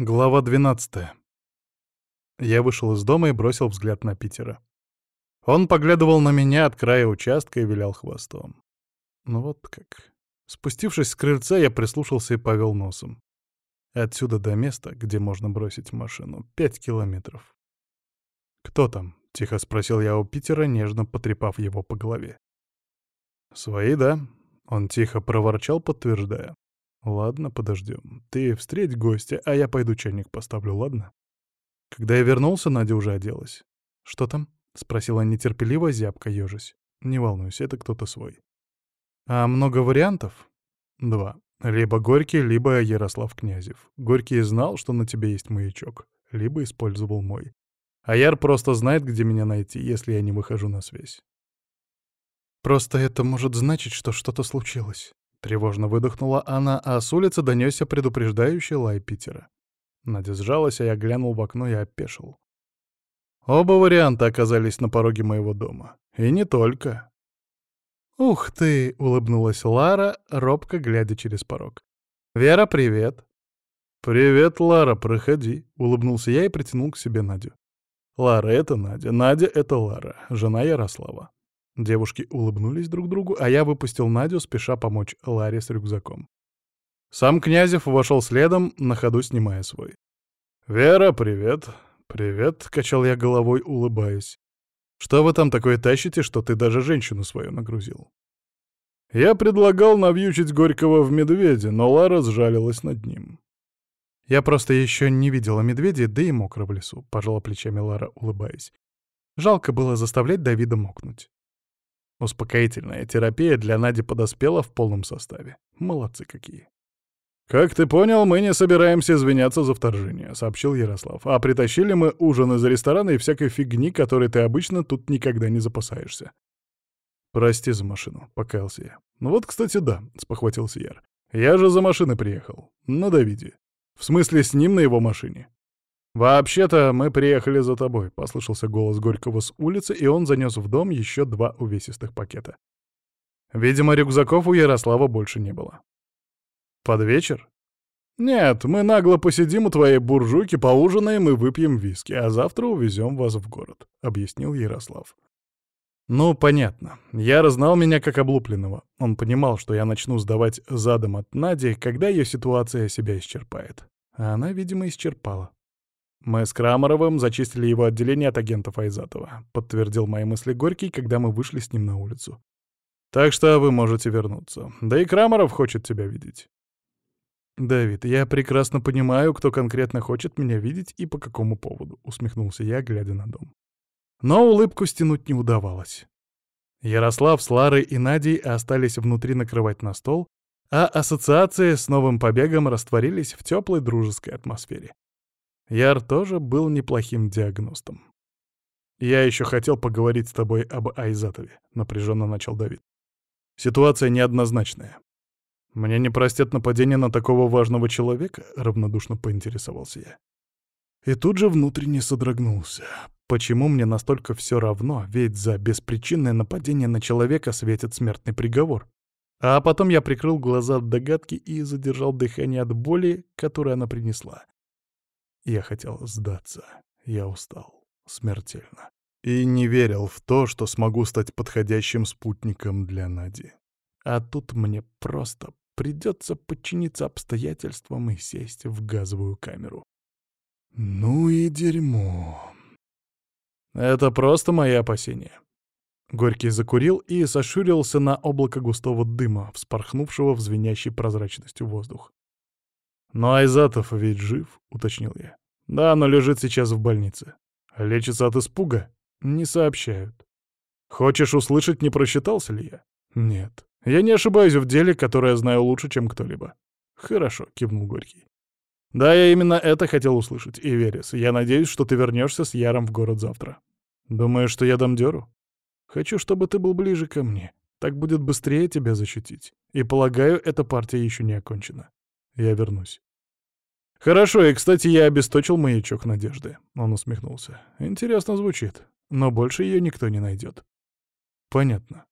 Глава 12. Я вышел из дома и бросил взгляд на Питера. Он поглядывал на меня от края участка и вилял хвостом. Ну вот как. Спустившись с крыльца, я прислушался и повел носом. Отсюда до места, где можно бросить машину, пять километров. «Кто там?» — тихо спросил я у Питера, нежно потрепав его по голове. «Свои, да?» — он тихо проворчал, подтверждая. «Ладно, подождем. Ты встреть гостя, а я пойду чайник поставлю, ладно?» Когда я вернулся, Надя уже оделась. «Что там?» — спросила нетерпеливо, зябко ежась. «Не волнуйся, это кто-то свой». «А много вариантов?» «Два. Либо Горький, либо Ярослав Князев. Горький знал, что на тебе есть маячок, либо использовал мой. А Яр просто знает, где меня найти, если я не выхожу на связь». «Просто это может значить, что что-то случилось». Тревожно выдохнула она, а с улицы донесся предупреждающий лай Питера. Надя сжалась, а я глянул в окно и опешил. Оба варианта оказались на пороге моего дома. И не только. «Ух ты!» — улыбнулась Лара, робко глядя через порог. «Вера, привет!» «Привет, Лара, проходи!» — улыбнулся я и притянул к себе Надю. «Лара — это Надя, Надя — это Лара, жена Ярослава. Девушки улыбнулись друг другу, а я выпустил Надю, спеша помочь Ларе с рюкзаком. Сам Князев вошел следом, на ходу снимая свой. «Вера, привет!» «Привет», — качал я головой, улыбаясь. «Что вы там такое тащите, что ты даже женщину свою нагрузил?» Я предлагал навьючить Горького в медведя, но Лара сжалилась над ним. «Я просто еще не видела медведя, да и мокро в лесу», — пожала плечами Лара, улыбаясь. Жалко было заставлять Давида мокнуть. Успокоительная терапия для Нади подоспела в полном составе. Молодцы какие. «Как ты понял, мы не собираемся извиняться за вторжение», — сообщил Ярослав. «А притащили мы ужин из ресторана и всякой фигни, которой ты обычно тут никогда не запасаешься». «Прости за машину», — покаялся я. «Ну вот, кстати, да», — спохватился Яр. «Я же за машиной приехал. На Давиде. В смысле, с ним на его машине. «Вообще-то мы приехали за тобой», — послышался голос Горького с улицы, и он занес в дом еще два увесистых пакета. Видимо, рюкзаков у Ярослава больше не было. «Под вечер?» «Нет, мы нагло посидим у твоей буржуйки, поужинаем и выпьем виски, а завтра увезем вас в город», — объяснил Ярослав. «Ну, понятно. Яр знал меня как облупленного. Он понимал, что я начну сдавать задом от Нади, когда ее ситуация себя исчерпает. А она, видимо, исчерпала. «Мы с Крамаровым зачистили его отделение от агентов Айзатова», — подтвердил мои мысли Горький, когда мы вышли с ним на улицу. «Так что вы можете вернуться. Да и Крамаров хочет тебя видеть». «Давид, я прекрасно понимаю, кто конкретно хочет меня видеть и по какому поводу», — усмехнулся я, глядя на дом. Но улыбку стянуть не удавалось. Ярослав с Ларой и Надей остались внутри накрывать на стол, а ассоциации с новым побегом растворились в теплой дружеской атмосфере. Яр тоже был неплохим диагностом. «Я еще хотел поговорить с тобой об Айзатове», — напряженно начал Давид. «Ситуация неоднозначная. Мне не простят нападение на такого важного человека?» — равнодушно поинтересовался я. И тут же внутренне содрогнулся. Почему мне настолько все равно, ведь за беспричинное нападение на человека светит смертный приговор? А потом я прикрыл глаза от догадки и задержал дыхание от боли, которую она принесла. Я хотел сдаться. Я устал. Смертельно. И не верил в то, что смогу стать подходящим спутником для Нади. А тут мне просто придется подчиниться обстоятельствам и сесть в газовую камеру. Ну и дерьмо. Это просто мои опасения. Горький закурил и сошурился на облако густого дыма, вспорхнувшего в звенящей прозрачностью воздух. «Но Айзатов ведь жив», — уточнил я. «Да, но лежит сейчас в больнице. Лечится от испуга? Не сообщают. Хочешь услышать, не просчитался ли я? Нет. Я не ошибаюсь в деле, которое знаю лучше, чем кто-либо». «Хорошо», — кивнул Горький. «Да, я именно это хотел услышать, и Верес. Я надеюсь, что ты вернешься с Яром в город завтра. Думаешь, что я дам дёру? Хочу, чтобы ты был ближе ко мне. Так будет быстрее тебя защитить. И полагаю, эта партия еще не окончена. Я вернусь. «Хорошо, и, кстати, я обесточил маячок надежды», — он усмехнулся. «Интересно звучит, но больше ее никто не найдет». «Понятно.